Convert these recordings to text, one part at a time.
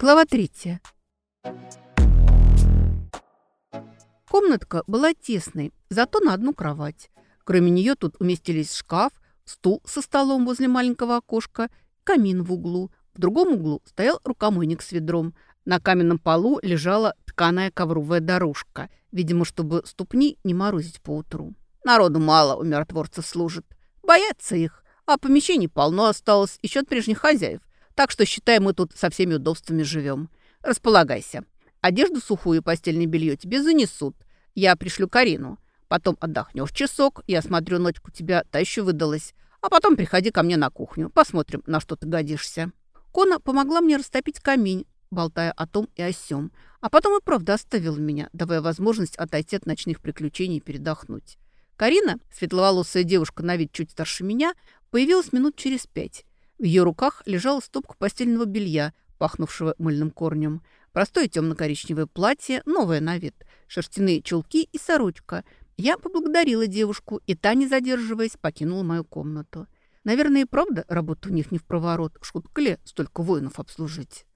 Глава третья. Комнатка была тесной, зато на одну кровать. Кроме нее тут уместились шкаф, стул со столом возле маленького окошка, камин в углу. В другом углу стоял рукомойник с ведром. На каменном полу лежала тканая ковровая дорожка, видимо, чтобы ступни не морозить по утру. Народу мало у миротворцев служит. Боятся их, а помещений полно осталось еще от прежних хозяев. Так что, считай, мы тут со всеми удобствами живем. Располагайся. Одежду сухую и постельное белье тебе занесут. Я пришлю Карину. Потом отдохнешь часок. Я смотрю, ночь у тебя та еще выдалась. А потом приходи ко мне на кухню. Посмотрим, на что ты годишься». Кона помогла мне растопить камень, болтая о том и о сём. А потом и правда оставила меня, давая возможность отойти от ночных приключений и передохнуть. Карина, светловолосая девушка на вид чуть старше меня, появилась минут через пять. В ее руках лежала стопка постельного белья, пахнувшего мыльным корнем. Простое темно-коричневое платье, новое на вид, шерстяные чулки и сорочка. Я поблагодарила девушку, и та, не задерживаясь, покинула мою комнату. Наверное, и правда работа у них не в проворот. Шутка ли столько воинов обслужить?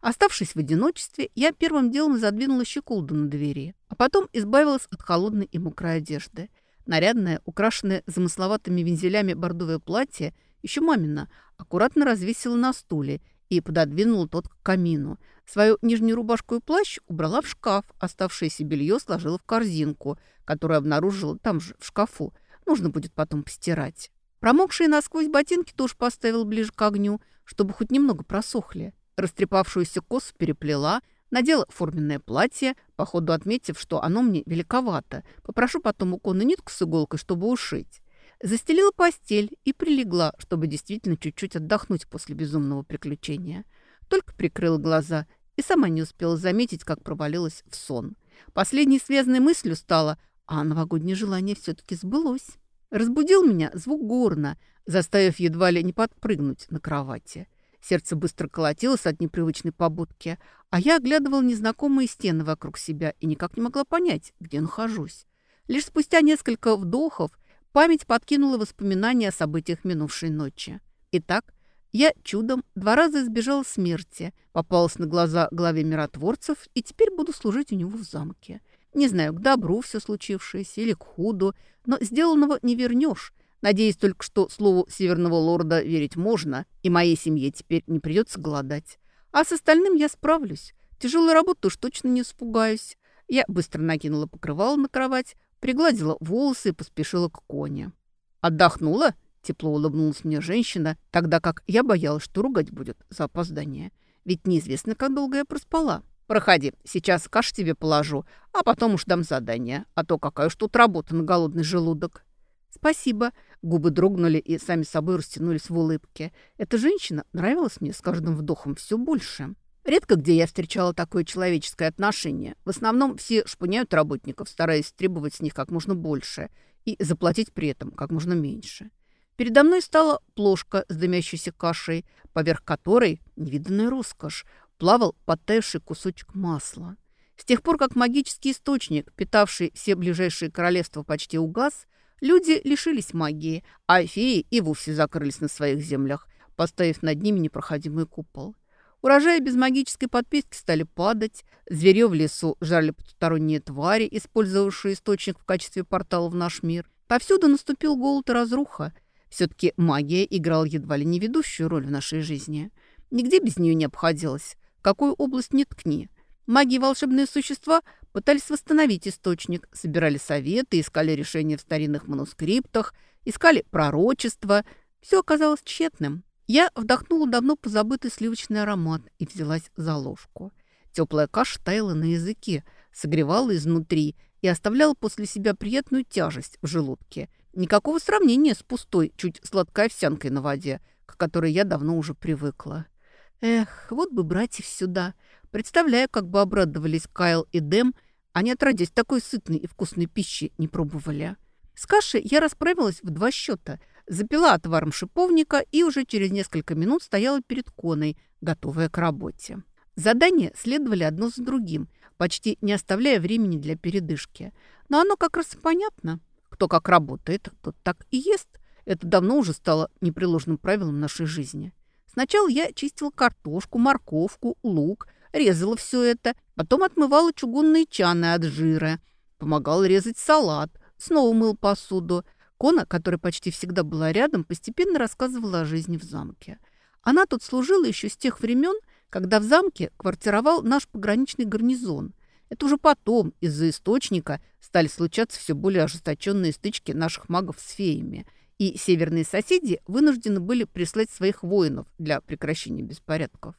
Оставшись в одиночестве, я первым делом задвинула щеколду на двери, а потом избавилась от холодной и мокрой одежды. Нарядное, украшенное замысловатыми вензелями бордовое платье еще мамина аккуратно развесила на стуле и пододвинула тот к камину. Свою нижнюю рубашку и плащ убрала в шкаф, оставшееся белье сложила в корзинку, которую обнаружила там же, в шкафу. Нужно будет потом постирать. Промокшие насквозь ботинки тоже поставила ближе к огню, чтобы хоть немного просохли. Растрепавшуюся косу переплела, надела форменное платье, походу отметив, что оно мне великовато. Попрошу потом у Коны нитку с иголкой, чтобы ушить. Застелила постель и прилегла, чтобы действительно чуть-чуть отдохнуть после безумного приключения. Только прикрыла глаза и сама не успела заметить, как провалилась в сон. Последней связанной мыслью стало, а новогоднее желание все-таки сбылось. Разбудил меня звук горна, заставив едва ли не подпрыгнуть на кровати. Сердце быстро колотилось от непривычной побудки, а я оглядывала незнакомые стены вокруг себя и никак не могла понять, где нахожусь. Лишь спустя несколько вдохов Память подкинула воспоминания о событиях минувшей ночи. Итак, я чудом два раза избежала смерти, попалась на глаза главе миротворцев и теперь буду служить у него в замке. Не знаю, к добру все случившееся или к худу, но сделанного не вернешь. Надеюсь только, что слову северного лорда верить можно, и моей семье теперь не придется голодать. А с остальным я справлюсь. Тяжелую работу уж точно не испугаюсь. Я быстро накинула покрывало на кровать, пригладила волосы и поспешила к коне. «Отдохнула?» – тепло улыбнулась мне женщина, тогда как я боялась, что ругать будет за опоздание. Ведь неизвестно, как долго я проспала. «Проходи, сейчас каш тебе положу, а потом уж дам задание, а то какая уж тут работа на голодный желудок». «Спасибо». Губы дрогнули и сами собой растянулись в улыбке. Эта женщина нравилась мне с каждым вдохом все больше. Редко где я встречала такое человеческое отношение. В основном все шпыняют работников, стараясь требовать с них как можно больше и заплатить при этом как можно меньше. Передо мной стала плошка с дымящейся кашей, поверх которой, невиданная роскошь, плавал подтаявший кусочек масла. С тех пор, как магический источник, питавший все ближайшие королевства, почти угас, люди лишились магии, а феи и вовсе закрылись на своих землях, поставив над ними непроходимый купол. Урожаи без магической подписки стали падать, зверье в лесу жали потусторонние твари, использовавшие источник в качестве портала в наш мир. Повсюду наступил голод и разруха. Все-таки магия играла едва ли не ведущую роль в нашей жизни. Нигде без нее не обходилось. Какую область не ткни. Маги и волшебные существа пытались восстановить источник, собирали советы, искали решения в старинных манускриптах, искали пророчества. Все оказалось тщетным. Я вдохнула давно позабытый сливочный аромат и взялась за ложку. Теплая каша таяла на языке, согревала изнутри и оставляла после себя приятную тяжесть в желудке. Никакого сравнения с пустой, чуть сладкой овсянкой на воде, к которой я давно уже привыкла. Эх, вот бы братьев сюда. Представляю, как бы обрадовались Кайл и Дэм, они отродясь такой сытной и вкусной пищи не пробовали. С кашей я расправилась в два счета – запила отваром шиповника и уже через несколько минут стояла перед коной, готовая к работе. Задания следовали одно за другим, почти не оставляя времени для передышки. Но оно как раз понятно. Кто как работает, тот так и ест. Это давно уже стало непреложным правилом нашей жизни. Сначала я чистила картошку, морковку, лук, резала все это, потом отмывала чугунные чаны от жира, помогала резать салат, снова мыл посуду. Кона, которая почти всегда была рядом, постепенно рассказывала о жизни в замке. Она тут служила еще с тех времен, когда в замке квартировал наш пограничный гарнизон. Это уже потом из-за источника стали случаться все более ожесточенные стычки наших магов с феями – и северные соседи вынуждены были прислать своих воинов для прекращения беспорядков.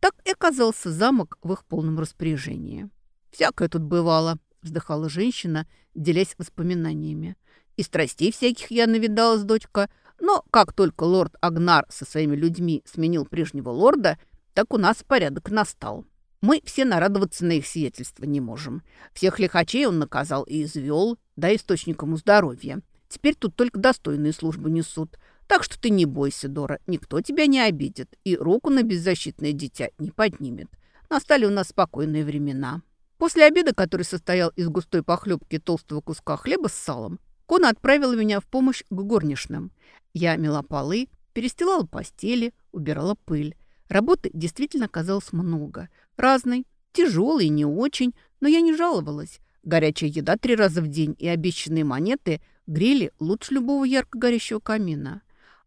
Так и оказался замок в их полном распоряжении. «Всякое тут бывало», – вздыхала женщина, делясь воспоминаниями. «И страстей всяких я навидалась, дочка, но как только лорд Агнар со своими людьми сменил прежнего лорда, так у нас порядок настал. Мы все нарадоваться на их сиятельство не можем. Всех лихачей он наказал и извел, да источником здоровья. Теперь тут только достойные службы несут. Так что ты не бойся, Дора, никто тебя не обидит и руку на беззащитное дитя не поднимет. Настали у нас спокойные времена. После обеда, который состоял из густой похлебки толстого куска хлеба с салом, Кона отправила меня в помощь к горничным. Я мела полы, перестилала постели, убирала пыль. Работы действительно оказалось много. Разной, тяжелой не очень, но я не жаловалась. Горячая еда три раза в день и обещанные монеты грели лучше любого ярко горящего камина.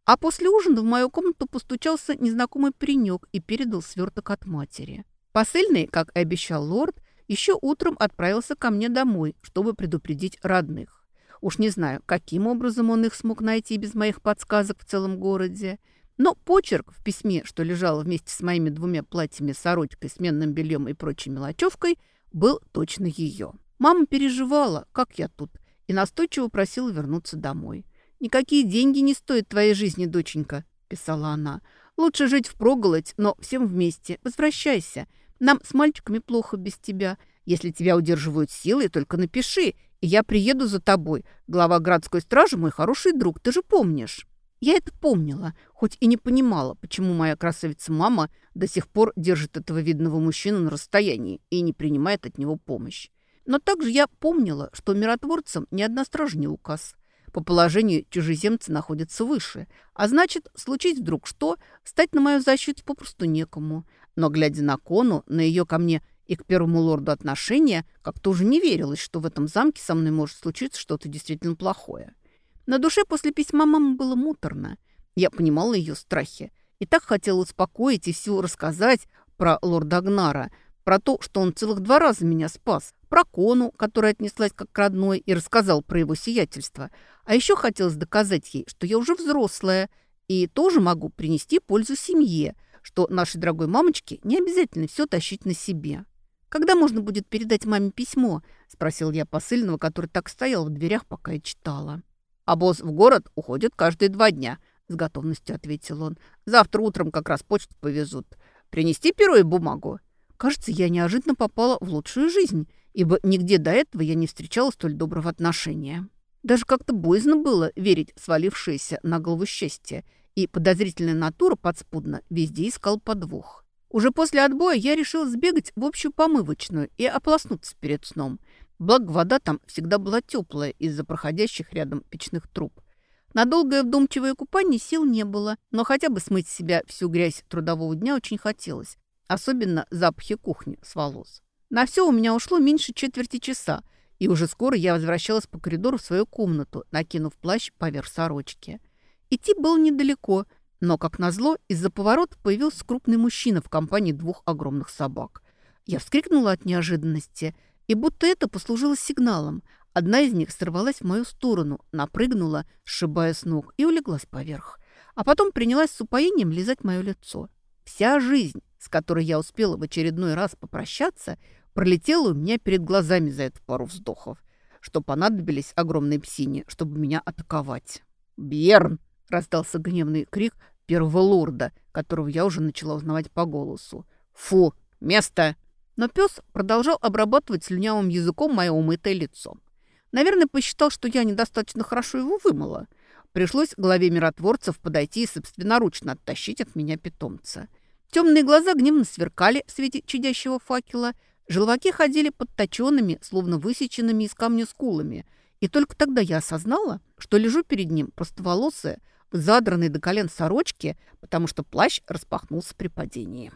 А после ужина в мою комнату постучался незнакомый паренек и передал сверток от матери. Посыльный, как и обещал лорд, еще утром отправился ко мне домой, чтобы предупредить родных. Уж не знаю, каким образом он их смог найти без моих подсказок в целом городе. Но почерк в письме, что лежало вместе с моими двумя платьями, сорочкой, сменным бельем и прочей мелочевкой, был точно ее. Мама переживала, как я тут, и настойчиво просила вернуться домой. «Никакие деньги не стоят твоей жизни, доченька», – писала она. «Лучше жить впроголодь, но всем вместе. Возвращайся. Нам с мальчиками плохо без тебя. Если тебя удерживают силы, только напиши, я приеду за тобой. Глава городской стражи мой хороший друг, ты же помнишь». Я это помнила, хоть и не понимала, почему моя красавица-мама до сих пор держит этого видного мужчину на расстоянии и не принимает от него помощь. Но также я помнила, что миротворцам ни одна стража не указ. По положению чужеземцы находятся выше, а значит, случить вдруг что, стать на мою защиту попросту некому. Но, глядя на Кону, на ее ко мне и к первому лорду отношения, как-то уже не верилось, что в этом замке со мной может случиться что-то действительно плохое. На душе после письма мамы было муторно. Я понимала ее страхи и так хотела успокоить и все рассказать про лорда Агнара, про то, что он целых два раза меня спас, про Кону, которая отнеслась как к родной и рассказал про его сиятельство. А еще хотелось доказать ей, что я уже взрослая и тоже могу принести пользу семье, что нашей дорогой мамочке не обязательно все тащить на себе. «Когда можно будет передать маме письмо?» – спросил я посыльного, который так стоял в дверях, пока я читала. «А босс в город уходит каждые два дня», – с готовностью ответил он. «Завтра утром как раз почту повезут. Принести перо и бумагу?» Кажется, я неожиданно попала в лучшую жизнь, ибо нигде до этого я не встречала столь доброго отношения. Даже как-то боязно было верить свалившееся на голову счастье, и подозрительная натура подспудно везде искал подвох. Уже после отбоя я решила сбегать в общую помывочную и ополоснуться перед сном. Благо, вода там всегда была теплая из-за проходящих рядом печных труб. На долгое вдумчивое купание сил не было, но хотя бы смыть с себя всю грязь трудового дня очень хотелось, особенно запахи кухни с волос. На все у меня ушло меньше четверти часа, и уже скоро я возвращалась по коридору в свою комнату, накинув плащ поверх сорочки. Идти было недалеко, но, как назло, из-за поворота появился крупный мужчина в компании двух огромных собак. Я вскрикнула от неожиданности, и будто это послужило сигналом. Одна из них сорвалась в мою сторону, напрыгнула, сшибая с ног, и улеглась поверх. А потом принялась с упоением лизать мое лицо. Вся жизнь с которой я успела в очередной раз попрощаться, пролетела у меня перед глазами за эту пару вздохов, что понадобились огромной псине, чтобы меня атаковать. «Бьерн!» – раздался гневный крик первого лорда, которого я уже начала узнавать по голосу. «Фу! Место!» Но пес продолжал обрабатывать слюнявым языком мое умытое лицо. Наверное, посчитал, что я недостаточно хорошо его вымыла. Пришлось главе миротворцев подойти и собственноручно оттащить от меня питомца – Темные глаза гневно сверкали в свете чадящего факела, желваки ходили подточенными, словно высеченными из камня скулами, И только тогда я осознала, что лежу перед ним простоволосая, задранной до колен сорочке, потому что плащ распахнулся при падении.